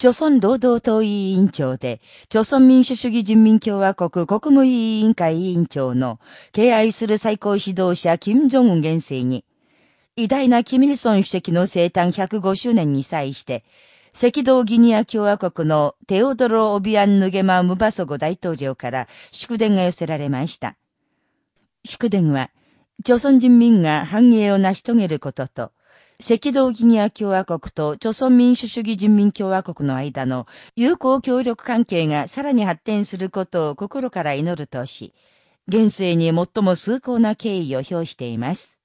朝鮮労働党委員長で、朝鮮民主主義人民共和国国務委員会委員長の敬愛する最高指導者金正恩元帥に、偉大なキミルソン主席の生誕105周年に際して、赤道ギニア共和国のテオドロ・オビアン・ヌゲマ・ムバソゴ大統領から祝電が寄せられました。祝電は、朝鮮人民が繁栄を成し遂げることと、赤道ギニア共和国と朝鮮民主主義人民共和国の間の友好協力関係がさらに発展することを心から祈るとし、現世に最も崇高な敬意を表しています。